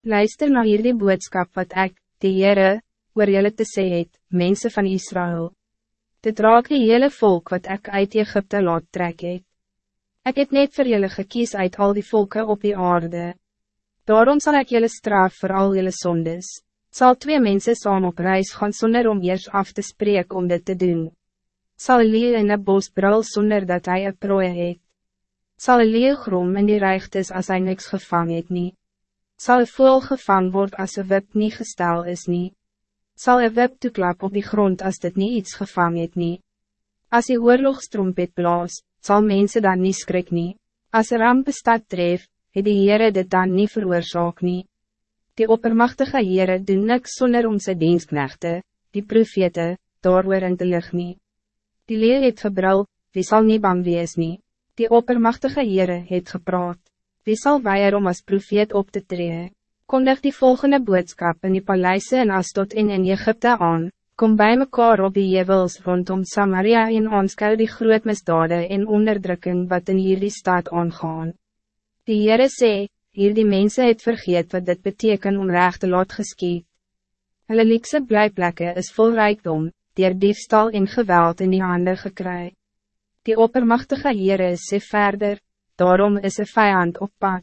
Luister na hierdie boodskap wat ik, die Heere, oor julle te sê het, mense van Israël. Dit raak die hele volk wat ik uit Egypte laat trek het. Ek het net vir julle gekies uit al die volken op die aarde. Daarom zal ik jullie straf voor al jullie zondes. Zal twee mensen samen op reis gaan zonder om eers af te spreken om dit te doen. Zal leeuw in een bos brul zonder dat hij een prooi het. Zal leeuw grom in die reichtes als hij niks gevangen het niet zal een voel gevang worden als een wip niet gestel is niet. Zal een wip toeklap op die grond als dit niet iets gevangen het niet. Als die oorlogstrompet blaas, zal mensen dan niet skrik niet. Als er ramp bestaat tref, het die Heere dit dan niet veroorzaak niet. Die oppermachtige Heere doen niks zonder onze dienstknechte, die profete, daar in te lig nie. Die leer het gebrul, wie zal niet bang wees nie. Die oppermachtige Heere het gepraat wie zal weier om als profeet op te treden? Kondig die volgende boodschap in die paleise in Astot en in Egypte aan, kom bij mekaar op die jevels rondom Samaria en aanskou die groot misdade en onderdrukking wat in hierdie staat aangaan. Die Heere sê, hier die mense het vergeet wat dit beteken om recht te laat geskiet. Hulle liekse blijplekke is vol rijkdom, dier diefstal en geweld in die handen gekry. Die oppermachtige Heere sê verder, daarom is een vijand op pad.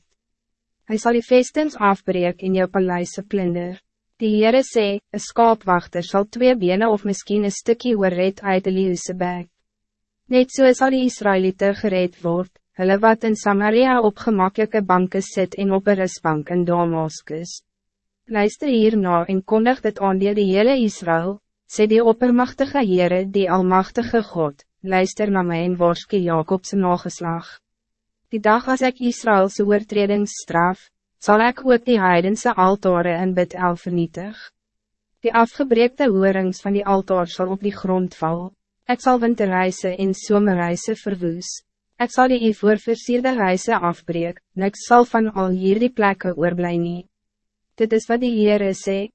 Hij zal die vestens afbreken in jou paleise plunder. Die Heere sê, een skaapwachter zal twee benen of misschien een stukje oorred uit de leeuwse bek. Net so sal die Israëlieten gereed word, hulle wat in Samaria op gemakkelijke banken zit en op een rustbank in Damascus. Luister hierna en kondig dit aan die, die hele Israël, sê die oppermachtige Heere die almachtige God, luister na my en worske Jacobse nageslag. Die dag als ik Israëlse oortredings straf, zal ik ook die heidense altaren en bid el vernietig. Die afgebreekte hoorings van die altaar zal op die grond val. Ik zal winterreise en zomerreise verwoes. Ik zal die voor versierde reise afbreek, niks zal van al hier die plekken oorblij nie. Dit is wat die Heere sê,